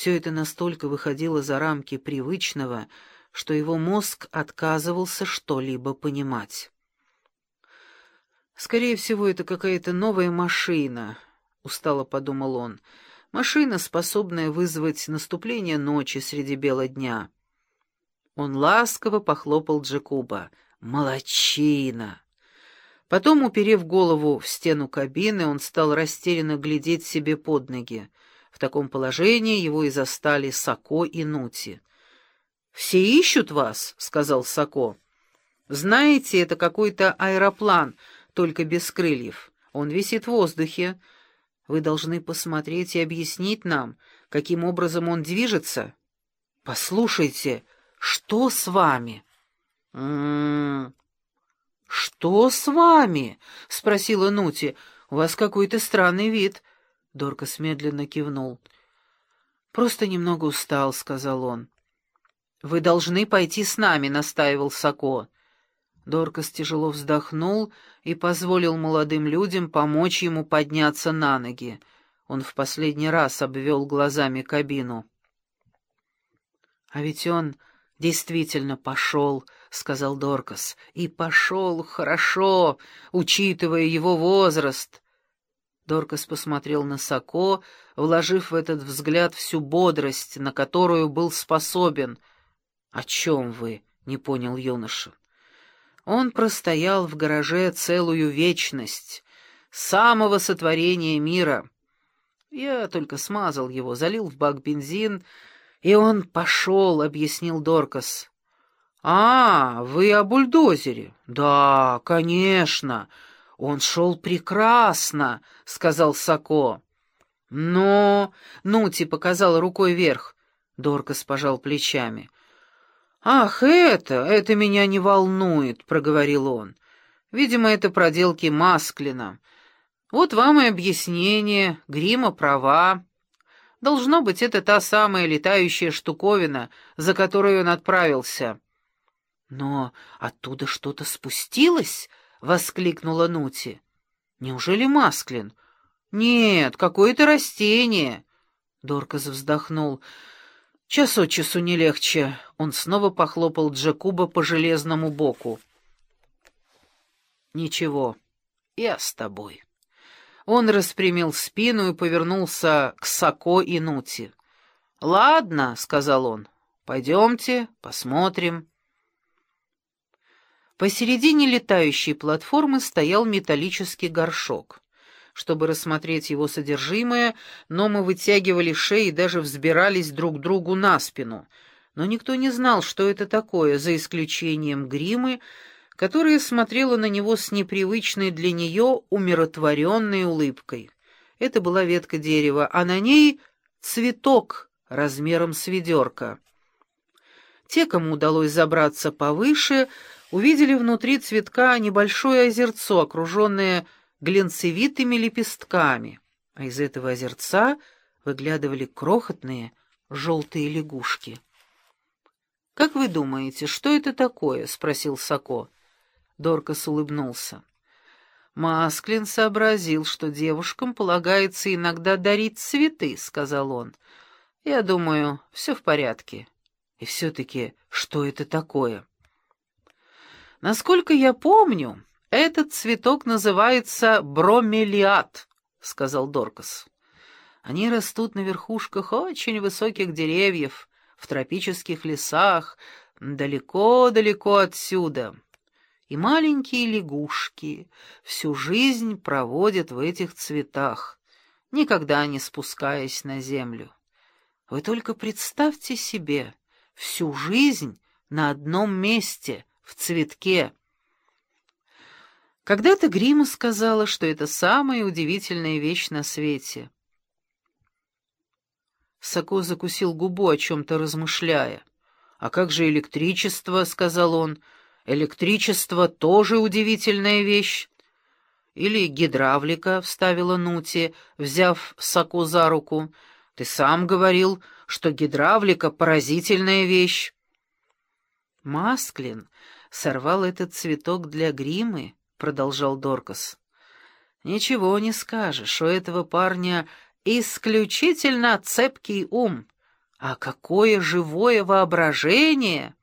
Все это настолько выходило за рамки привычного, что его мозг отказывался что-либо понимать. «Скорее всего, это какая-то новая машина», — устало подумал он. «Машина, способная вызвать наступление ночи среди бела дня». Он ласково похлопал Джекуба. «Молодчина!» Потом, уперев голову в стену кабины, он стал растерянно глядеть себе под ноги. В таком положении его и застали Сако и Нути. «Все ищут вас», — сказал Сако. «Знаете, это какой-то аэроплан, только без крыльев. Он висит в воздухе. Вы должны посмотреть и объяснить нам, каким образом он движется. Послушайте, что с вами?» «М -м -м, «Что с вами?» — спросила Нути. «У вас какой-то странный вид». Доркас медленно кивнул. «Просто немного устал», — сказал он. «Вы должны пойти с нами», — настаивал Сако. Доркас тяжело вздохнул и позволил молодым людям помочь ему подняться на ноги. Он в последний раз обвел глазами кабину. «А ведь он действительно пошел», — сказал Доркас, — «и пошел хорошо, учитывая его возраст». Доркас посмотрел на Соко, вложив в этот взгляд всю бодрость, на которую был способен. «О чем вы?» — не понял юноша. Он простоял в гараже целую вечность, самого сотворения мира. Я только смазал его, залил в бак бензин, и он пошел, — объяснил Доркас. «А, вы о бульдозере?» «Да, конечно. Он шел прекрасно», — сказал Сако. «Но...» — Нути показал рукой вверх. Доркас пожал плечами. «Ах, это, это меня не волнует», — проговорил он. «Видимо, это проделки Масклина. Вот вам и объяснение, грима права. Должно быть, это та самая летающая штуковина, за которой он отправился». «Но оттуда что-то спустилось?» — воскликнула Нути. «Неужели Масклин?» «Нет, какое-то растение». Доркас вздохнул. «Час от часу не легче». Он снова похлопал Джекуба по железному боку. «Ничего, я с тобой». Он распрямил спину и повернулся к Сако и Нути. «Ладно», — сказал он, — «пойдемте, посмотрим». Посередине летающей платформы стоял металлический горшок. Чтобы рассмотреть его содержимое, но мы вытягивали шеи и даже взбирались друг другу на спину. Но никто не знал, что это такое, за исключением гримы, которая смотрела на него с непривычной для нее умиротворенной улыбкой. Это была ветка дерева, а на ней цветок размером с ведерко. Те, кому удалось забраться повыше, увидели внутри цветка небольшое озерцо, окруженное глинцевитыми лепестками, а из этого озерца выглядывали крохотные желтые лягушки. «Как вы думаете, что это такое?» — спросил Сако. Доркас улыбнулся. Масклин сообразил, что девушкам полагается иногда дарить цветы, — сказал он. Я думаю, все в порядке. И все-таки, что это такое? Насколько я помню, этот цветок называется бромелиад, сказал Доркас. Они растут на верхушках очень высоких деревьев, в тропических лесах, далеко-далеко отсюда. И маленькие лягушки всю жизнь проводят в этих цветах, никогда не спускаясь на землю. Вы только представьте себе, всю жизнь на одном месте — в цветке. Когда-то Грима сказала, что это самая удивительная вещь на свете. Сако закусил губу, о чем-то размышляя. «А как же электричество?» — сказал он. «Электричество тоже удивительная вещь». «Или гидравлика», — вставила Нути, взяв Сако за руку. «Ты сам говорил, что гидравлика — поразительная вещь». Масклин сорвал этот цветок для гримы, продолжал Доркас. Ничего не скажешь, у этого парня исключительно цепкий ум. А какое живое воображение!